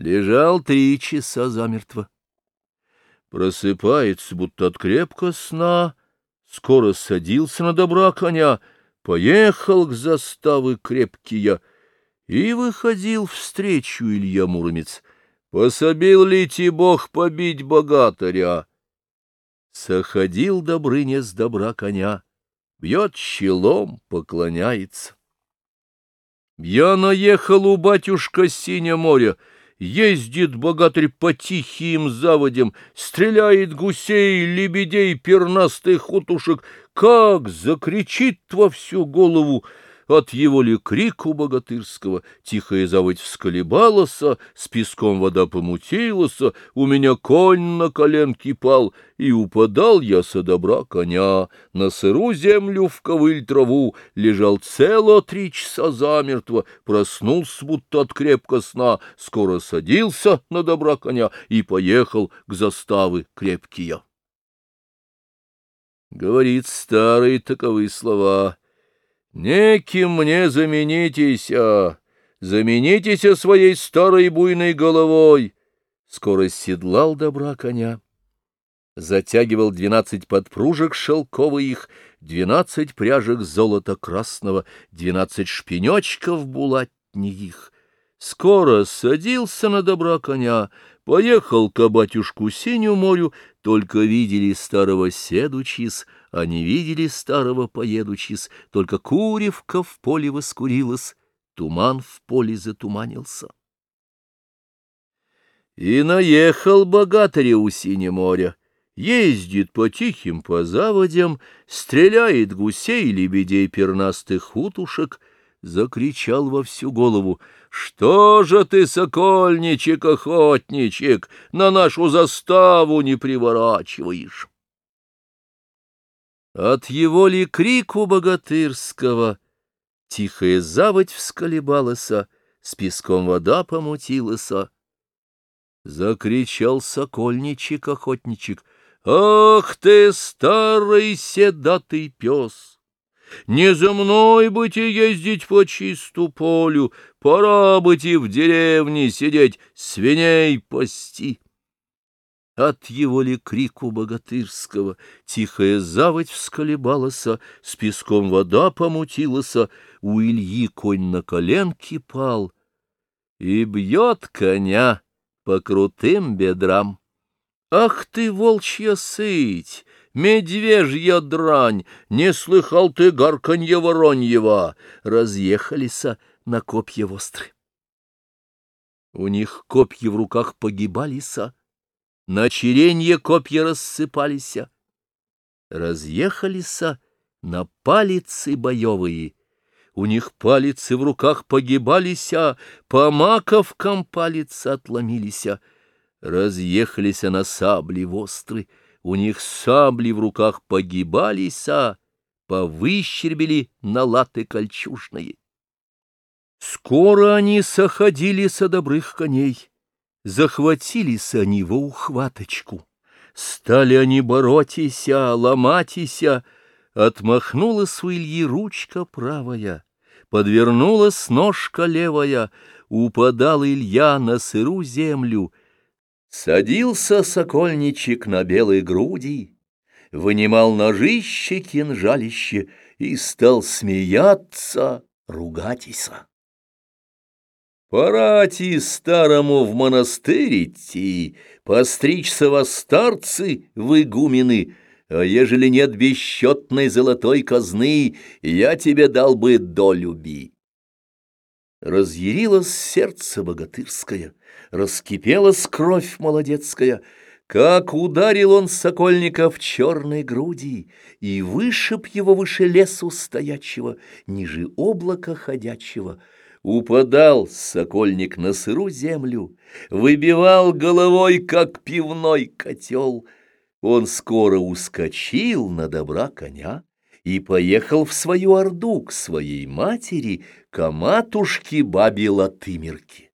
Лежал три часа замертво. Просыпается, будто от крепко сна, скоро садился на добра коня, поехал к заставы крепкий и выходил встречу Илья Муромец. Пособил ли ти Бог побить богатыря? Соходил Добрыня с добра коня, бьет челом, поклоняется. Я наехал у батюшка синя моря, ездит богатырь по тихим заводям, стреляет гусей, лебедей, пернастых утушек, как закричит во всю голову — от его ли крику богатырского? Тихая заводь всколебалась, с песком вода помутилась, у меня конь на коленки пал, и упадал я со добра коня, на сыру землю в ковыль траву, лежал цело три часа замертво, проснулся будто от крепко сна, скоро садился на добра коня и поехал к заставы крепкие. Говорит старые таковые слова — Неким мне заменитеся, заменитеся своей старой буйной головой. Скоро седлал добра коня. Затягивал двенадцать подпружек шелковых, двенадцать пряжек золота красного, двенадцать шпенечков булатних. Скоро садился на добра коня, поехал к батюшку Синю морю, только видели старого седучис, а не видели старого поедучис, только куревка в поле воскурилась, туман в поле затуманился. И наехал богатыря у синего моря, ездит по тихим по заводям, стреляет гусей, лебедей, пернастых утушек, закричал во всю голову — что же ты, сокольничек, охотничек, на нашу заставу не приворачиваешь? От его ли крику богатырского Тихая заводь всколебалась, С песком вода помутилась. Закричал сокольничек-охотничек, «Ах ты, старый седатый пес!» Не за мной быть и ездить по чисту полю, Пора быть и в деревне сидеть, свиней пасти. От его ли крику богатырского Тихая заводь всколебалась, С песком вода помутилась, У Ильи конь на коленке пал И бьет коня по крутым бедрам. Ах ты, волчья сыть! Медвежья дрань, не слыхал ты гарканье вороньего, разъехались на копья востры. У них копья в руках погибались, на черенье копья рассыпались, разъехались на палицы боевые, у них палицы в руках погибались, по маковкам палицы отломились, разъехались на сабли востры, у них сабли в руках погибались, а повыщербили на латы кольчужные. Скоро они соходили со добрых коней, захватились они во ухваточку. Стали они боротися, ломатися, отмахнулась у Ильи ручка правая, подвернулась ножка левая, упадал Илья на сыру землю — Садился сокольничек на белой груди, Вынимал ножище, кинжалище И стал смеяться, ругатися. Пора-ти старому в монастырь идти, Постричься во старцы, в игумены, А ежели нет бесчетной золотой казны, Я тебе дал бы долюби. Разъярилось сердце богатырское, раскипелась кровь молодецкая, как ударил он сокольника в черной груди и вышиб его выше лесу стоячего, ниже облака ходячего. Упадал сокольник на сыру землю, выбивал головой, как пивной котел. Он скоро ускочил на добра коня и поехал в свою орду к своей матери, к матушке бабе Латымерке.